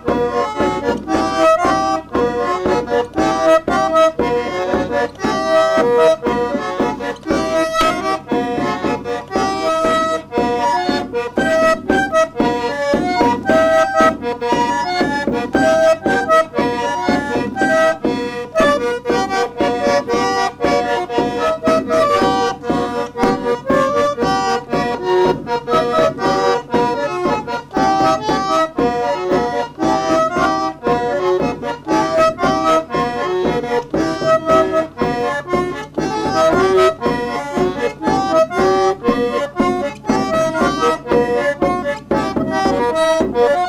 Música Música